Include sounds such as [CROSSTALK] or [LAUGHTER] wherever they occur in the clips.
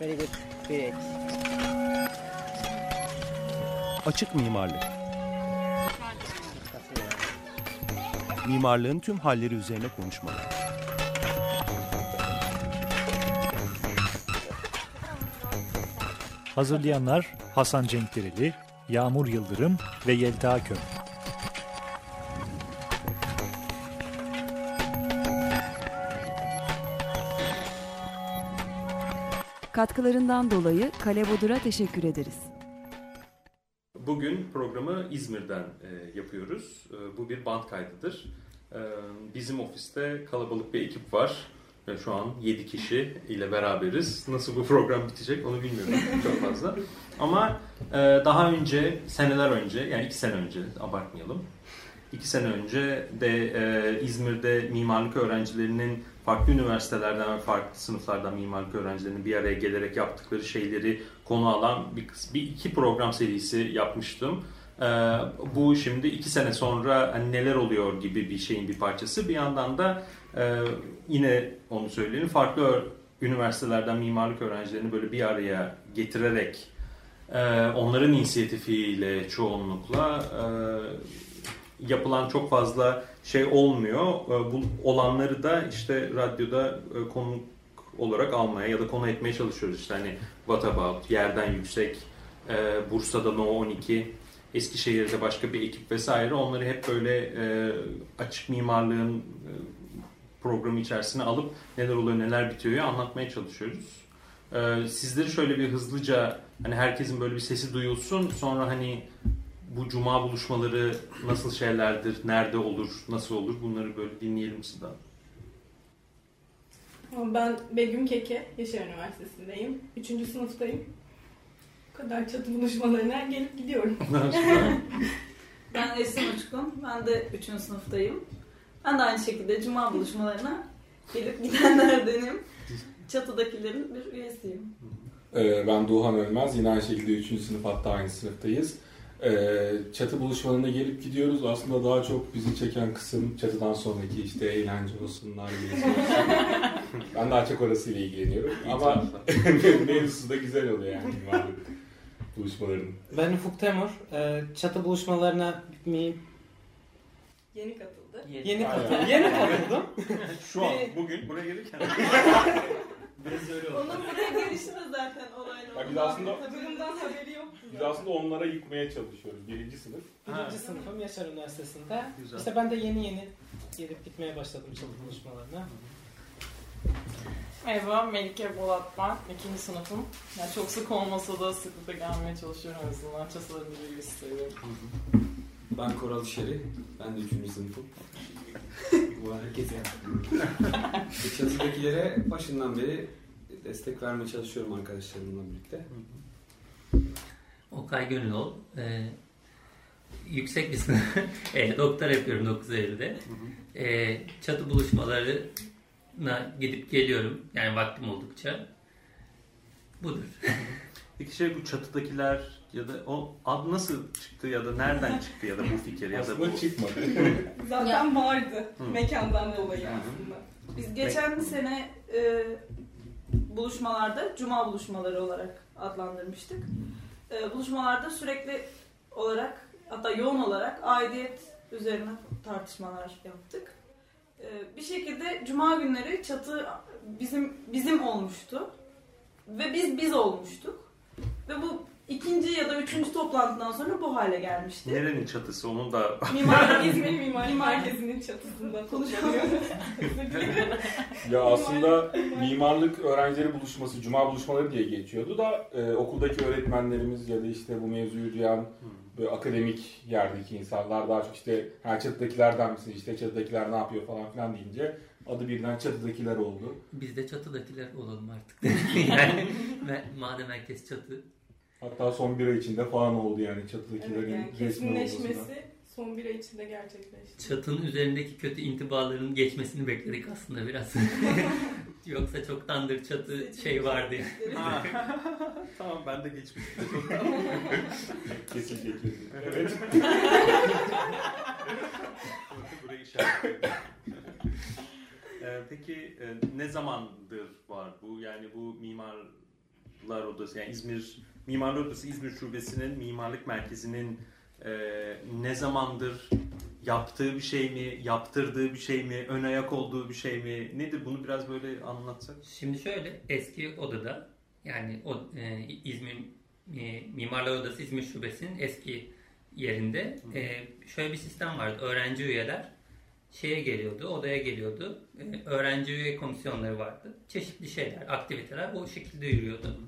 Very good. Great. Açık mimarlık. Mimarlığın tüm halleri üzerine konuşmalar. Hazırlayanlar Hasan Cenkdereli, Yağmur Yıldırım ve Yelda Köm. Katkılarından dolayı Kale Bodur'a teşekkür ederiz. Bugün programı İzmir'den e, yapıyoruz. E, bu bir band kaydıdır. E, bizim ofiste kalabalık bir ekip var. E, şu an 7 kişi ile beraberiz. Nasıl bu program bitecek onu bilmiyorum [LAUGHS] çok fazla. Ama e, daha önce, seneler önce, yani 2 sene önce abartmayalım. 2 sene önce de e, İzmir'de mimarlık öğrencilerinin farklı üniversitelerden ve farklı sınıflardan mimarlık öğrencilerinin bir araya gelerek yaptıkları şeyleri konu alan bir, bir iki program serisi yapmıştım. Ee, bu şimdi iki sene sonra hani neler oluyor gibi bir şeyin bir parçası. Bir yandan da e, yine onu söyleyelim farklı üniversitelerden mimarlık öğrencilerini böyle bir araya getirerek e, onların inisiyatifiyle çoğunlukla e, yapılan çok fazla şey olmuyor. E, bu olanları da işte radyoda e, konu olarak almaya ya da konu etmeye çalışıyoruz. İşte hani What About, Yerden Yüksek, e, Bursa'da No 12, Eskişehir'de başka bir ekip vesaire. Onları hep böyle açık mimarlığın programı içerisine alıp neler oluyor neler bitiyor anlatmaya çalışıyoruz. Sizleri şöyle bir hızlıca hani herkesin böyle bir sesi duyulsun sonra hani bu cuma buluşmaları nasıl şeylerdir, nerede olur, nasıl olur bunları böyle dinleyelim sizden. Ben Begüm Keke, Yaşar Üniversitesi'ndeyim. Üçüncü sınıftayım. Bu kadar çatı buluşmalarına gelip gidiyorum. [LAUGHS] [LAUGHS] ben Esin Uçkun, ben de üçüncü sınıftayım. Ben de aynı şekilde cuma buluşmalarına gelip gidenlerdenim. Çatıdakilerin bir üyesiyim. Ee, ben Doğan Ölmez, yine aynı şekilde üçüncü sınıf hatta aynı sınıftayız. Ee, çatı buluşmalarına gelip gidiyoruz. Aslında daha çok bizi çeken kısım çatıdan sonraki işte eğlence olsunlar, [LAUGHS] ben daha çok orasıyla ilgileniyorum. Ama [LAUGHS] mevzusu da güzel oluyor yani mimarlık buluşmalarının. Ben Ufuk Temur. Ee, çatı buluşmalarına gitmeyeyim. Yeni katıldı. Yeni, yeni katıldım. yeni katıldım. [LAUGHS] Şu an, bugün buraya gelirken. Biraz öyle oldu. Onun buraya gelişi de zaten olaylı. Ya biz aslında, Durumdan haberi yoktu. Biz aslında onlara yıkmaya çalışıyoruz. Birinci sınıf. Birinci sınıfım Yaşar Üniversitesi'nde. Güzel. İşte ben de yeni yeni gelip gitmeye başladım çatı buluşmalarına. Merhaba, Melike Bolat ben. İkinci sınıfım. Yani çok sık olmasa da sıklıkla gelmeye çalışıyorum en azından. Çasalarını bir seviyorum. Ben Koral Şeri. Ben de üçüncü sınıfım. [LAUGHS] Bu herkese [LAUGHS] Çatıdakilere başından beri destek vermeye çalışıyorum arkadaşlarımla birlikte. Okay Gönülol. Ee, yüksek bir sınıf. [LAUGHS] e, doktor yapıyorum 9 Eylül'de. E, çatı buluşmalarına gidip geliyorum. Yani vaktim oldukça. Budur. Peki şey bu çatıdakiler ya da o ad nasıl çıktı ya da nereden çıktı ya da bu fikir ya da bu çıkmadı. [LAUGHS] Zaten vardı Hı. mekandan dolayı aslında. Biz geçen sene e, buluşmalarda cuma buluşmaları olarak adlandırmıştık. E, buluşmalarda sürekli olarak hatta yoğun olarak aidiyet üzerine tartışmalar yaptık. E, bir şekilde cuma günleri çatı bizim bizim olmuştu ve biz biz olmuştuk. Ve bu ikinci ya da üçüncü toplantıdan sonra bu hale gelmişti. Nerenin çatısı onun da... Mimar [LAUGHS] İzmir Mimari Merkezi'nin çatısında konuşamıyoruz. ya aslında mimarlık öğrencileri buluşması, cuma buluşmaları diye geçiyordu da e, okuldaki öğretmenlerimiz ya da işte bu mevzuyu duyan böyle akademik yerdeki insanlar daha çok işte her çatıdakilerden misin işte çatıdakiler ne yapıyor falan filan deyince adı birden çatıdakiler oldu. Biz de çatıdakiler olalım artık. [LAUGHS] yani madem herkes çatı Hatta son bir ay içinde falan oldu yani çatıdakilerin evet, yani kesinleşmesi son bir ay içinde gerçekleşti. Çatının üzerindeki kötü intibaların geçmesini bekledik aslında biraz. [LAUGHS] Yoksa çoktandır çatı Seçim şey vardı. [LAUGHS] tamam ben de geçmiştim. [LAUGHS] Kesin geçmiştim. Evet. Burayı işaretledim. Ee, peki e, ne zamandır var bu? Yani bu mimar Mimarlar Odası yani İzmir Mimarlar Odası İzmir Şubesi'nin mimarlık merkezinin e, ne zamandır yaptığı bir şey mi, yaptırdığı bir şey mi, ön ayak olduğu bir şey mi? Nedir? Bunu biraz böyle anlatsak. Şimdi şöyle eski odada yani o e, İzmir e, Mimarlar Odası İzmir Şubesi'nin eski yerinde e, şöyle bir sistem vardı. Öğrenci üyeler şeye geliyordu, odaya geliyordu. E, öğrenci üye komisyonları vardı. Çeşitli şeyler, aktiviteler o şekilde yürüyordu.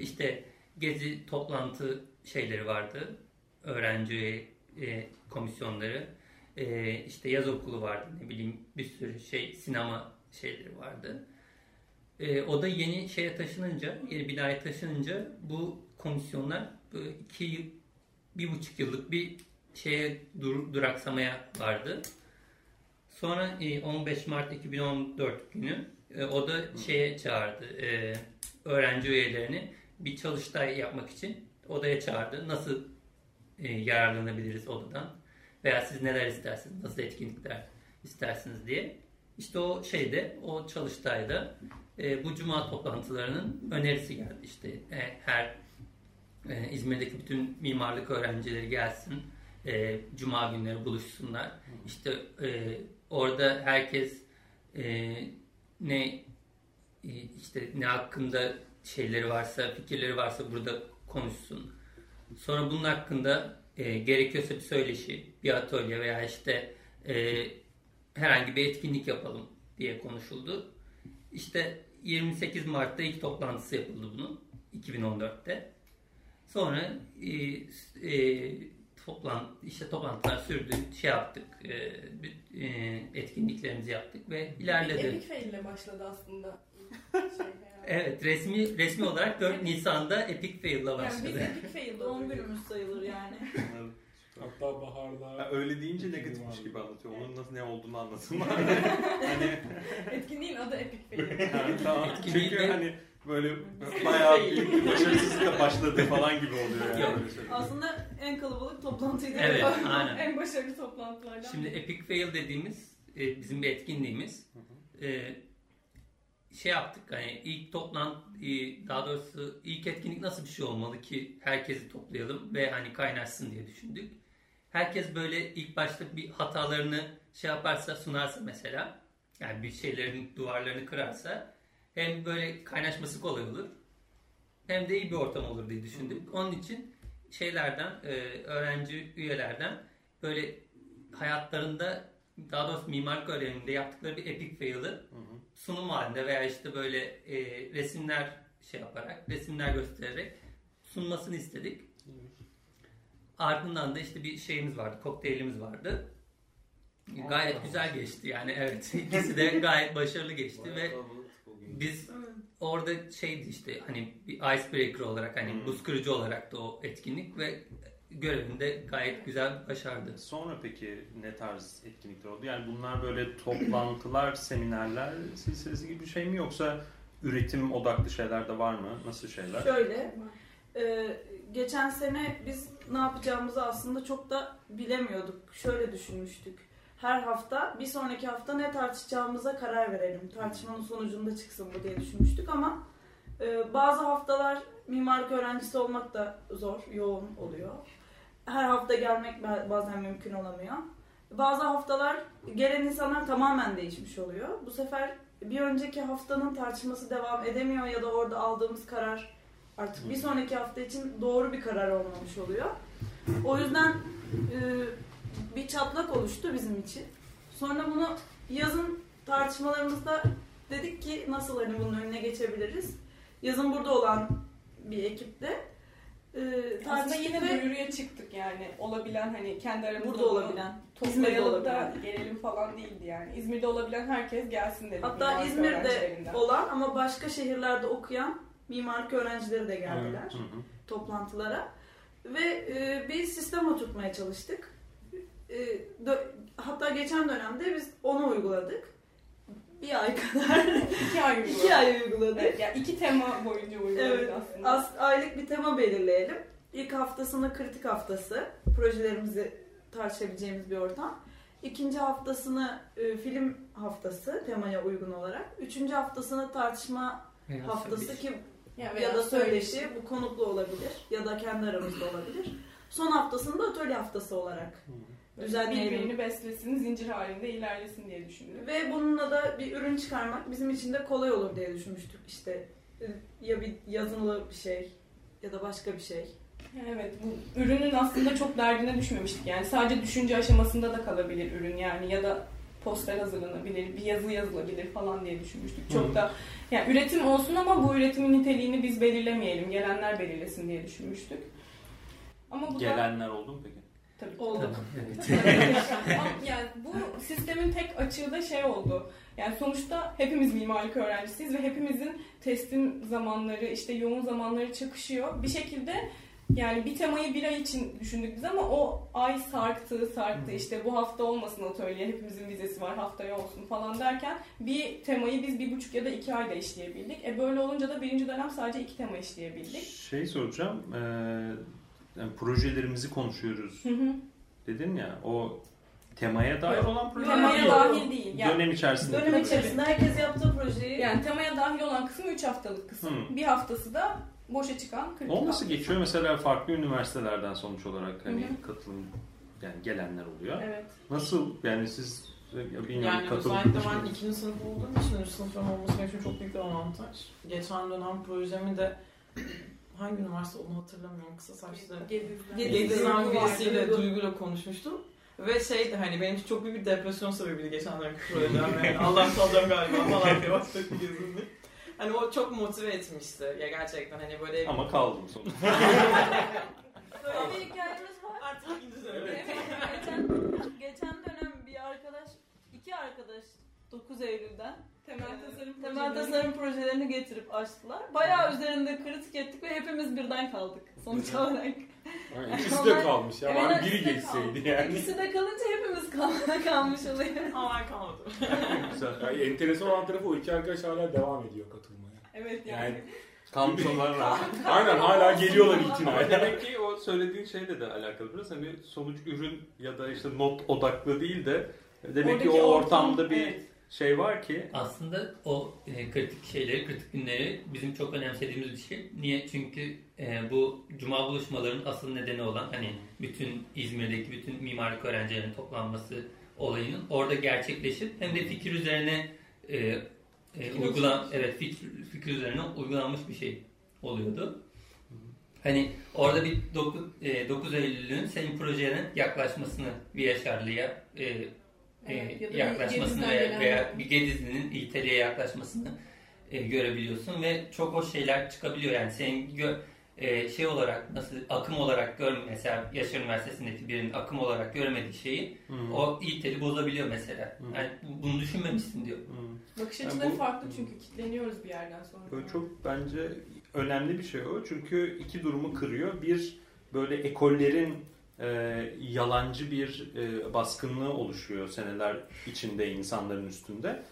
İşte gezi toplantı şeyleri vardı. Öğrenci e, komisyonları. E, işte yaz okulu vardı ne bileyim bir sürü şey sinema şeyleri vardı. E, o da yeni şeye taşınınca, yeni binaya taşınınca bu komisyonlar iki yıl, bir buçuk yıllık bir şeye dur, duraksamaya vardı. Sonra e, 15 Mart 2014 günü e, o da şeye çağırdı. E, öğrenci üyelerini bir çalıştay yapmak için odaya çağırdı. Nasıl e, yararlanabiliriz odadan? Veya siz neler istersiniz? Nasıl etkinlikler istersiniz diye. İşte o şeyde, o çalıştayda e, bu cuma toplantılarının önerisi geldi. İşte e, her e, İzmir'deki bütün mimarlık öğrencileri gelsin. E, cuma günleri buluşsunlar. İşte e, orada herkes e, ne e, işte ne hakkında şeyleri varsa, fikirleri varsa burada konuşsun. Sonra bunun hakkında e, gerekiyorsa bir söyleşi, bir atölye veya işte e, herhangi bir etkinlik yapalım diye konuşuldu. İşte 28 Mart'ta ilk toplantısı yapıldı bunun 2014'te. Sonra e, e, toplan işte toplantılar sürdü, şey yaptık, e, e, etkinliklerimizi yaptık ve ilerledi. Epic fail ile başladı aslında. Şey. [LAUGHS] Evet, resmi resmi olarak 4 Nisan'da Epic Fail'la yani biz başladı. Epic fail'de Doğum günümüz sayılır yani. [LAUGHS] Hatta baharda... Ha, öyle deyince negatifmiş gibi anlatıyor. Onun nasıl ne olduğunu anlatın bari. [LAUGHS] hani Etkinliğin adı Epic fail. [LAUGHS] yani tamam. Etkinliği Çünkü de- hani böyle bayağı büyük bir başarısızlıkla başladı falan gibi oluyor yani. Yok. Aslında en kalabalık toplantıydı. Evet, aynen. en başarılı toplantılardan. Şimdi. Epic Fail dediğimiz e, bizim bir etkinliğimiz. E, şey yaptık hani ilk toplantı daha doğrusu ilk etkinlik nasıl bir şey olmalı ki herkesi toplayalım ve hani kaynaşsın diye düşündük. Herkes böyle ilk başta bir hatalarını şey yaparsa sunarsa mesela yani bir şeylerin duvarlarını kırarsa hem böyle kaynaşması kolay olur hem de iyi bir ortam olur diye düşündük. Onun için şeylerden e, öğrenci üyelerden böyle hayatlarında daha doğrusu mimarlık öğreniminde yaptıkları bir epic fail'ı sunum halinde veya işte böyle e, resimler şey yaparak, resimler göstererek sunmasını istedik. Ardından da işte bir şeyimiz vardı, kokteylimiz vardı. Gayet güzel geçti yani evet. [LAUGHS] İkisi de gayet başarılı geçti ve biz orada şeydi işte hani bir icebreaker olarak hani buz kırıcı olarak da o etkinlik ve görevini de gayet güzel başardı. Sonra peki ne tarz etkinlikler oldu? Yani bunlar böyle toplantılar, [CLEARS THROAT] seminerler silsilesi gibi bir şey mi yoksa üretim odaklı şeyler de var mı? Nasıl şeyler? Şöyle, e, geçen sene biz ne yapacağımızı aslında çok da bilemiyorduk. Şöyle düşünmüştük. Her hafta bir sonraki hafta ne tartışacağımıza karar verelim. Tartışmanın sonucunda çıksın bu diye düşünmüştük ama e, bazı haftalar mimarlık öğrencisi olmak da zor, yoğun oluyor. Her hafta gelmek ba- bazen mümkün olamıyor. Bazı haftalar gelen insanlar tamamen değişmiş oluyor. Bu sefer bir önceki haftanın tartışması devam edemiyor ya da orada aldığımız karar artık bir sonraki hafta için doğru bir karar olmamış oluyor. O yüzden e, bir çatlak oluştu bizim için. Sonra bunu yazın tartışmalarımızda dedik ki nasıl hani bunun önüne geçebiliriz. Yazın burada olan bir ekiple e, Aslında yine ve duyuruya çıktık yani. Olabilen hani kendi aramızda burada olabilen, İzmir'de da olabilen. gelelim falan değildi yani. İzmir'de olabilen herkes gelsin dedik. Hatta İzmir'de olan ama başka şehirlerde okuyan mimarlık öğrencileri de geldiler Hı hı. toplantılara. Ve e, bir sistem oturtmaya çalıştık. E, dö- hatta geçen dönemde biz onu uyguladık. Bir ay kadar. [LAUGHS] İki ay uyguladık. iki ay uyguladık. Evet, yani iki tema boyunca uyguladık Evet, aslında. as- aylık bir tema belirleyelim. İlk haftasını kritik haftası, projelerimizi tartışabileceğimiz bir ortam. İkinci haftasını e, film haftası temaya uygun olarak. Üçüncü haftasını tartışma Veya haftası söyleşi. ki Ya, ya da söyleşi bu konuklu olabilir ya da kendi aramızda olabilir. Son haftasında atölye haftası olarak düzenleyelim. Birbirini beslesin, zincir halinde ilerlesin diye düşündük. Ve bununla da bir ürün çıkarmak bizim için de kolay olur diye düşünmüştük. İşte ya bir yazılı bir şey ya da başka bir şey. Evet, bu ürünün aslında çok derdine düşmemiştik. Yani sadece düşünce aşamasında da kalabilir ürün yani ya da poster hazırlanabilir, bir yazı yazılabilir falan diye düşünmüştük. Çok Hı. da yani üretim olsun ama bu üretimin niteliğini biz belirlemeyelim, gelenler belirlesin diye düşünmüştük. Ama bu da Gelenler oldu mu peki? Tabii Oldu. [LAUGHS] Ama yani bu sistemin tek açığı da şey oldu. Yani sonuçta hepimiz mimarlık öğrencisiyiz ve hepimizin teslim zamanları, işte yoğun zamanları çakışıyor. Bir şekilde yani bir temayı bir ay için düşündük biz ama o ay sarktı, sarktı. İşte bu hafta olmasın atölye, hepimizin vizesi var, haftaya olsun falan derken bir temayı biz bir buçuk ya da iki ayda işleyebildik. E böyle olunca da birinci dönem sadece iki tema işleyebildik. Şey soracağım. eee, yani projelerimizi konuşuyoruz Hı hı. dedin ya. O temaya dair olan projeler Temaya değil. dahil değil. Yani Dönem içerisinde. Dönem içerisinde herkes yaptığı projeyi Yani temaya dahil olan kısım 3 haftalık kısım. Hı. Bir haftası da boşa çıkan kritik O nasıl geçiyor? Mesela farklı üniversitelerden sonuç olarak hani Hı hı. katılım yani gelenler oluyor. Evet. Nasıl yani siz bilmiyorum Yani katılım özellikle ben ikinci sınıf olduğum için üç sınıfım olması benim için çok büyük bir avantaj. Geçen dönem projemi de hangi üniversite olduğunu hatırlamıyorum kısa saçlı. Gediz'den. Birisiyle Duygu. Duygu'yla konuşmuştum. Ve şeydi hani benim için çok büyük bir depresyon sebebiydi geçen dönemki projem. Yani [LAUGHS] Allah salacağım galiba falan diye başladı gezinli. Hani o çok motive etmişti ya gerçekten hani böyle... ama kaldım sonuçta. Böyle bir hikayemiz var. Artık ikinci dönem. geçen, geçen dönem bir arkadaş, iki arkadaş 9 Eylül'den Tasarım projelerini getirip açtılar. Bayağı üzerinde kritik ettik ve hepimiz birden kaldık sonuç olarak. Yani [LAUGHS] ikisi de kalmış ya. Evet, biri geçseydi yani. İkisi de kalınca hepimiz kal- [LAUGHS] kalmış oluyor. Ama ben kalmadım. [LAUGHS] Güzel. Yani enteresan olan tarafı o iki arkadaş hala devam ediyor katılmaya. Evet yani. Yani Kalmış rağmen. aynen hala geliyorlar Ama itinayla. demek ki o söylediğin şeyle de alakalı biraz. Hani sonuç ürün ya da işte not odaklı değil de demek ki Oradaki o ortam, ortamda bir evet. Şey var ki Aslında o e, kritik şeyleri, kritik günleri bizim çok önemsediğimiz bir şey. Niye? Çünkü e, bu cuma buluşmalarının asıl nedeni olan hani bütün İzmir'deki bütün mimarlık öğrencilerinin toplanması olayının orada gerçekleşip hem de fikir üzerine e, e, uygulan evet fikir, fikir üzerine uygulanmış bir şey oluyordu. Hani orada bir 9, 9 Eylül'ün senin projenin yaklaşmasını bir Yaşarlı'ya e, e, Evet, ya yaklaşmasını veya, veya bir Gedizli'nin İtali'ye yaklaşmasını e, görebiliyorsun ve çok hoş şeyler çıkabiliyor yani senin gö- e, şey olarak nasıl akım olarak gör mesela Yaşar Üniversitesi'ndeki birinin akım olarak görmediği şeyi Hı. o İtali bozabiliyor mesela. Hı. Yani bu- bunu düşünmemişsin diyor. Hı. Bakış Yani açıları bu- farklı çünkü kitleniyoruz bir yerden sonra. Böyle çok bence önemli bir şey o. Çünkü iki durumu kırıyor. Bir böyle ekollerin e, yalancı bir e, baskınlığı oluşuyor seneler içinde insanların üstünde.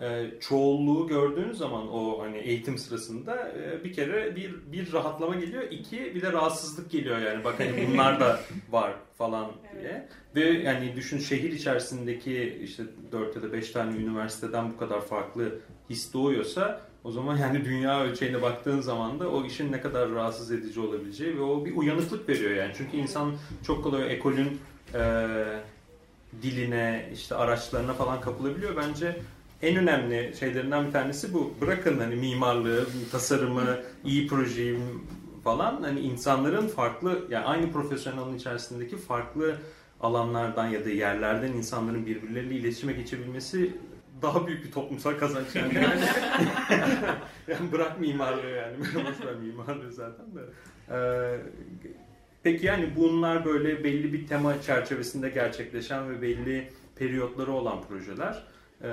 E, çoğulluğu gördüğün zaman o hani eğitim sırasında e, bir kere bir bir rahatlama geliyor. iki bir de rahatsızlık geliyor yani. Bak hani bunlar da var falan diye. Ve yani düşün şehir içerisindeki işte 4 ya da 5 tane üniversiteden bu kadar farklı his doğuyorsa o zaman yani dünya ölçeğine baktığın zaman da o işin ne kadar rahatsız edici olabileceği ve o bir uyanıklık veriyor yani. Çünkü insan çok kolay ekolün e, diline, işte araçlarına falan kapılabiliyor. Bence en önemli şeylerinden bir tanesi bu. Bırakın hani mimarlığı, tasarımı, iyi projeyi falan hani insanların farklı yani aynı profesyonel alanın içerisindeki farklı alanlardan ya da yerlerden insanların birbirleriyle iletişime geçebilmesi daha büyük bir toplumsal kazanç yani. [LAUGHS] [LAUGHS] yani bırak mimarlığı yani. Ver mimarlığı zaten de. Ee, peki yani bunlar böyle belli bir tema çerçevesinde gerçekleşen ve belli periyotları olan projeler. Ee,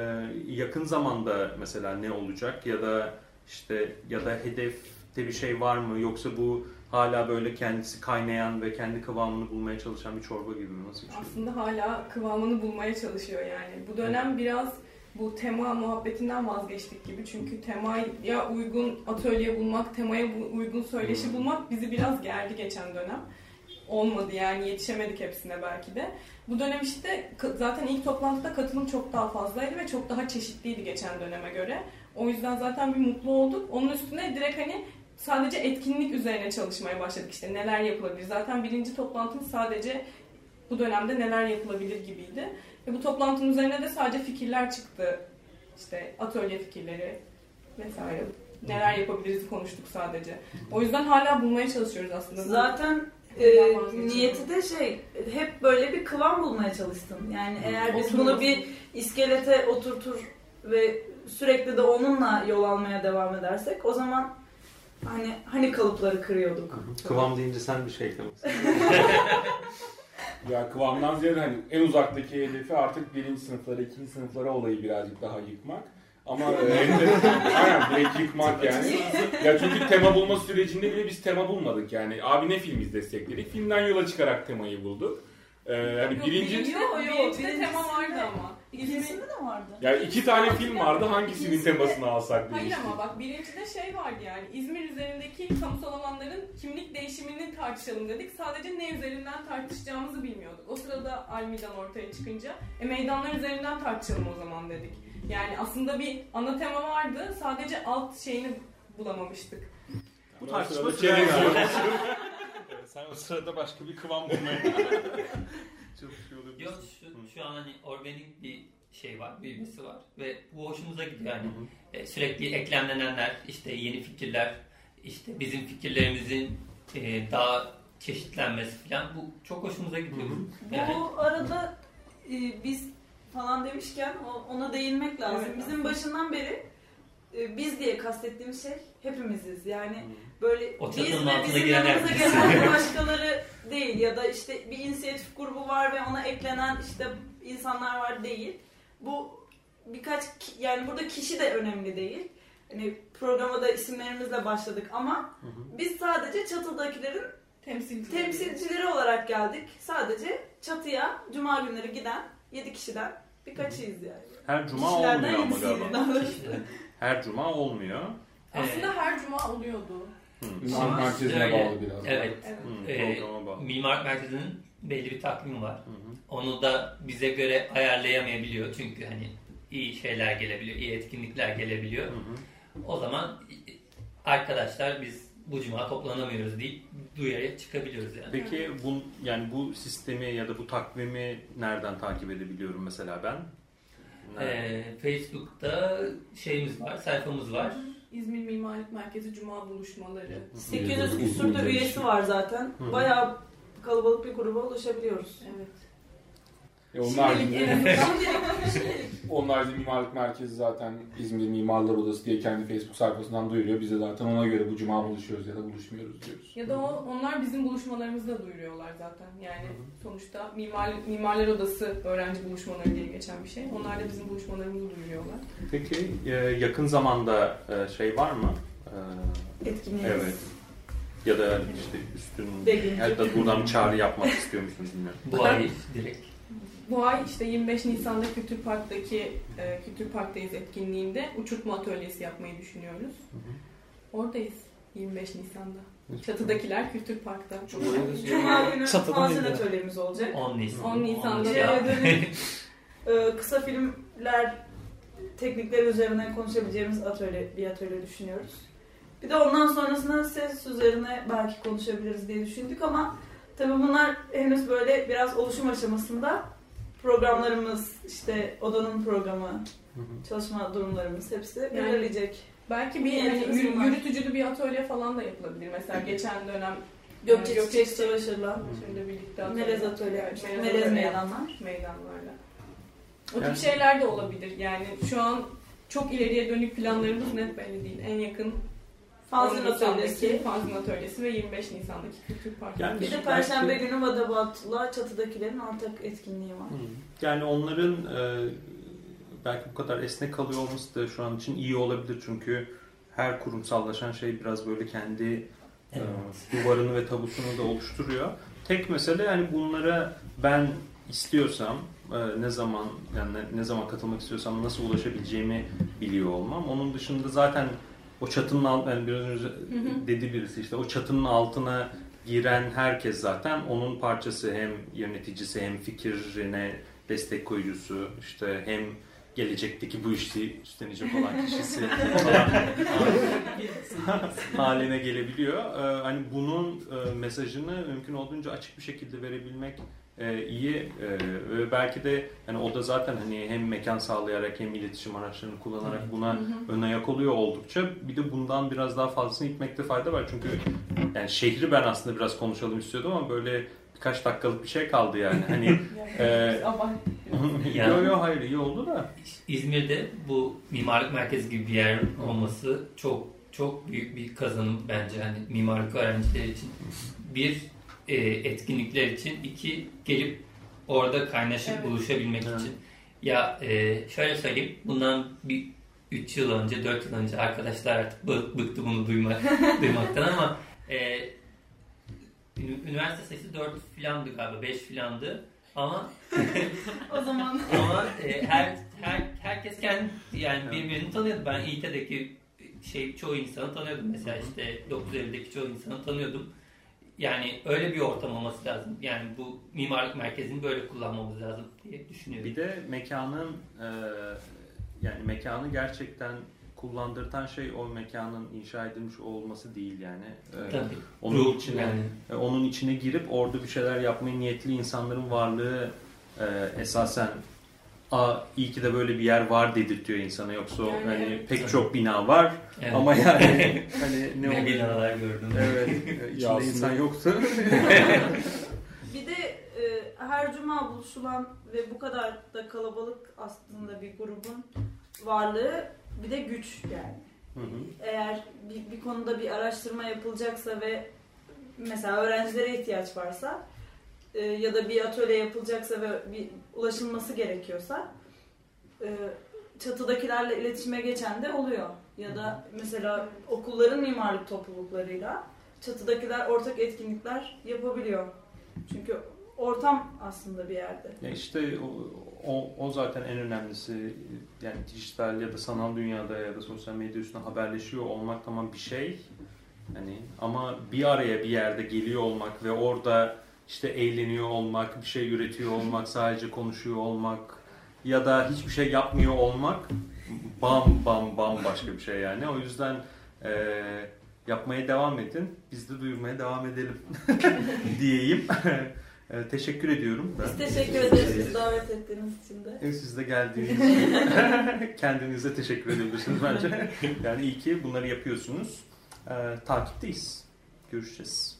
yakın zamanda mesela ne olacak ya da işte ya da hedefte bir şey var mı yoksa bu hala böyle kendisi kaynayan ve kendi kıvamını bulmaya çalışan bir çorba gibi mi? Nasıl bir şey? Aslında hala kıvamını bulmaya çalışıyor yani. Bu dönem biraz bu tema muhabbetinden vazgeçtik gibi. Çünkü temaya uygun atölye bulmak, temaya uygun söyleşi Hmm. bulmak bizi biraz gerdi geçen dönem. Olmadı yani yetişemedik hepsine belki de. Bu dönem işte zaten ilk toplantıda katılım çok daha fazlaydı ve çok daha çeşitliydi geçen döneme göre. O yüzden zaten bir mutlu olduk. Onun üstüne direkt hani sadece etkinlik üzerine çalışmaya başladık. İşte neler yapılabilir. Zaten birinci toplantımız sadece bu dönemde neler yapılabilir gibiydi. Ve bu toplantının üzerine de sadece fikirler çıktı. İşte atölye fikirleri vesaire. Neler yapabiliriz konuştuk sadece. O yüzden hala bulmaya çalışıyoruz aslında. Zaten e, niyeti de şey hep böyle bir kıvam bulmaya çalıştım. Yani eğer biz bunu bir iskelete oturtur ve sürekli de onunla yol almaya devam edersek o zaman hani hani kalıpları kırıyorduk. Kıvam deyince sen bir şey eklemek [LAUGHS] Ya kıvamdan ziyade hani en uzaktaki hedefi artık birinci sınıflara, ikinci sınıflara olayı birazcık daha yıkmak. Ama e, [LAUGHS] aynen direkt yıkmak yani. Ya çünkü tema bulma sürecinde bile biz tema bulmadık yani. Abi ne film izlesek dedik. Filmden yola çıkarak temayı bulduk. Ee, yani Yok, birinci... birincide, birincide tema vardı ama. İkincisinde de vardı. Yani iki tane film vardı hangisinin temasını alsak Hayır demiştik. ama bak birincide şey vardı yani İzmir üzerindeki kamusal alanların kimlik değişimini tartışalım dedik. Sadece ne üzerinden tartışacağımızı bilmiyorduk. O sırada Almi'den ortaya çıkınca e, meydanlar üzerinden tartışalım o zaman dedik. Yani aslında bir ana tema vardı. Sadece alt şeyini bulamamıştık. Bu tartışma sürer sürer. [LAUGHS] Sen o sırada başka bir kıvam bulmaya [LAUGHS] çalışıyor olabilirsin. Yok şu, şu an hani organik bir şey var, büyümesi var ve bu hoşumuza gidiyor yani. E, sürekli eklemlenenler, işte yeni fikirler, işte bizim fikirlerimizin e, daha çeşitlenmesi falan bu çok hoşumuza gidiyor. Yani, Bu arada e, biz falan demişken ona değinmek lazım. Evet, Bizim aslında. başından beri e, biz diye kastettiğimiz şey hepimiziz. Yani böyle O biz ve bizim yanımıza gelen [LAUGHS] başkaları değil ya da işte bir inisiyatif grubu var ve ona eklenen işte insanlar var değil. Bu birkaç yani burada kişi de önemli değil. Hani programa da isimlerimizle başladık ama biz sadece çatıdakilerin Temsilcileri. temsilcileri olarak geldik. Sadece çatıya cuma günleri giden 7 kişiden birkaçıyız yani. Her cuma Kişilerden olmuyor ama galiba. [LAUGHS] Her cuma olmuyor. Aslında her cuma oluyordu. Mimar Ama merkezine bağlı biraz. Evet. Evet. Hı, e, programa bağlı. Mimar Merkezi'nin belli bir takvimi var. Hı hı. Onu da bize göre ayarlayamayabiliyor çünkü hani iyi şeyler gelebiliyor, iyi etkinlikler gelebiliyor. Hı hı. O zaman arkadaşlar biz bu cuma toplanamıyoruz deyip duyarıya çıkabiliyoruz yani. Peki bu yani bu sistemi ya da bu takvimi nereden takip edebiliyorum mesela ben? Nereden? Ee, Facebook'ta şeyimiz var, sayfamız var. İzmir Mimarlık Merkezi Cuma buluşmaları. 800 küsur da üyesi var zaten. Bayağı kalabalık bir gruba ulaşabiliyoruz. Evet. E, onun haricinde, [LAUGHS] onun haricinde Mimarlık Merkezi zaten İzmir Mimarlar Odası diye kendi Facebook sayfasından duyuruyor. Biz de zaten ona göre bu cuma buluşuyoruz ya da buluşmuyoruz diyoruz. Ya da o, onlar bizim buluşmalarımızı da duyuruyorlar zaten. Yani sonuçta mimar, Mimarlar Odası öğrenci buluşmaları diye geçen bir şey. Onlar da bizim buluşmalarımızı duyuruyorlar. Peki e, yakın zamanda e, şey var mı? E, Etkinliğimiz. evet. Ya da işte üstün ya da buradan bir çağrı yapmak istiyor musunuz bilmiyorum. Bu ay direkt. Bu ay işte 25 Nisan'da Kültür Park'taki e, Kültür Park'tayız etkinliğinde uçurtma atölyesi yapmayı düşünüyoruz. Oradayız 25 Nisan'da. Çatıdakiler Kültür Park'ta. Cuma günü indiler. atölyemiz olacak. 10 Nisan. 10 Nisan'da İçeriye da dönük [LAUGHS] e, kısa filmler teknikleri üzerine konuşabileceğimiz atölye, bir atölye düşünüyoruz. Bir de ondan sonrasında ses üzerine belki konuşabiliriz diye düşündük ama tabii bunlar henüz böyle biraz oluşum aşamasında programlarımız, işte odanın programı, çalışma durumlarımız hepsi Yani belirleyecek. belki bir niyetimiz yürü- yürütücülü bir atölye falan da yapılabilir. Mesela geçen dönem Gökçe e, Çiçek Savaşır'la Şöyle birlikte Melez atölye- atölye Evet, yapmıştık. melez Melez atölye meydanlar. meydanlarla. O Yani- tip şeyler de olabilir. Yani şu an çok ileriye dönük planlarımız net belli değil. En yakın Fanzin 10 Nisan'daki atölyesi. Fanzin Atölyesi ve 25 Nisan'daki Kültür Parkı. Yani Bir de belki- Perşembe günü Vadabat'la çatıdakilerin ortak etkinliği var. Hı. Yani onların e, belki bu kadar esnek kalıyor olması da şu an için iyi olabilir çünkü her kurumsallaşan şey biraz böyle kendi e, Evet. duvarını ve tabusunu da oluşturuyor. Tek mesele yani bunlara ben istiyorsam e, ne zaman yani ne, ne zaman katılmak istiyorsam nasıl ulaşabileceğimi biliyor olmam. Onun dışında zaten o çatının alt yani biraz önce dedi birisi işte o çatının altına giren herkes zaten onun parçası hem yöneticisi hem fikrine destek koyucusu işte hem gelecekteki bu işi üstlenecek olan kişisi [LAUGHS] haline gelebiliyor. Ee, hani bunun e, mesajını mümkün olduğunca açık bir şekilde verebilmek e, iyi e, ve belki de hani o da zaten hani hem mekan sağlayarak hem iletişim araçlarını kullanarak buna ön ayak oluyor oldukça. Bir de bundan biraz daha fazlasını gitmekte fayda var. Çünkü yani şehri ben aslında biraz konuşalım istiyordum ama böyle birkaç dakikalık bir şey kaldı yani. Hani [LAUGHS] e, [LAUGHS] Yani- yo yo hayır iyi oldu da. İzmir'de bu mimarlık merkezi gibi bir yer olması çok çok büyük bir kazanım bence. Hani mimarlık öğrencileri için. Bir e, etkinlikler için, iki gelip orada kaynaşıp Evet. buluşabilmek Evet. için. Ya e, şöyle söyleyeyim, bundan bir 3 yıl önce, 4 yıl önce arkadaşlar artık bı- bıktı bunu duymak, [LAUGHS] duymaktan ama e, üniversite sayısı 4 filandı galiba, 5 filandı. Ama O zaman [LAUGHS] ama e, her, her herkes kendi yani birbirini tanıyordu. Ben İİT'deki şey çoğu insanı tanıyordum. Mesela işte 950'deki çoğu insanı tanıyordum. Yani öyle bir ortam olması lazım. Yani bu mimarlık merkezini böyle kullanmamız lazım diye düşünüyorum. Bir de mekanın e, yani mekanı gerçekten kullandırtan şey o mekanın inşa edilmiş olması değil yani. E, Tabii. onun Ruh içine yani. e, onun içine girip orada bir şeyler yapmaya niyetli insanların varlığı e, esasen a iyi ki de böyle bir yer var dedirtiyor insana yoksa Yani hani evet. pek çok bina var Evet. ama yani [LAUGHS] hani ne ne oluyor? binalar gördüm. Evet, [LAUGHS] içinde insan yoksa [LAUGHS] bir de e, her cuma buluşulan ve bu kadar da kalabalık aslında bir grubun varlığı bir de güç yani. Hı hı. Eğer bir, bir konuda bir araştırma yapılacaksa ve mesela öğrencilere ihtiyaç varsa e, ya da bir atölye yapılacaksa ve bir ulaşılması gerekiyorsa e, çatıdakilerle iletişime geçen de oluyor. Ya da mesela okulların mimarlık topluluklarıyla çatıdakiler ortak etkinlikler yapabiliyor. Çünkü ortam aslında bir yerde. Ya işte o, o, o zaten en önemlisi yani dijital ya da sanal dünyada ya da sosyal medya üstüne haberleşiyor olmak tamam bir şey hani ama bir araya bir yerde geliyor olmak ve orada işte eğleniyor olmak, bir şey üretiyor olmak, sadece konuşuyor olmak ya da hiçbir şey yapmıyor olmak bam bam bam başka bir şey yani. O yüzden eee, yapmaya devam edin. Biz de duyurmaya devam edelim [LAUGHS] diyeyim. Eee, [LAUGHS] teşekkür ediyorum. Biz Ben. teşekkür ederiz davet ettiğiniz için de. E, Siz de geldiğiniz için [LAUGHS] kendinize teşekkür edebilirsiniz bence. Yani iyi ki bunları yapıyorsunuz. Ee, takipteyiz. Görüşeceğiz.